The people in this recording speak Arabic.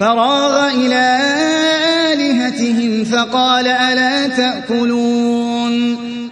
فراغ إلى آلهتهم فقال ألا تأكلون؟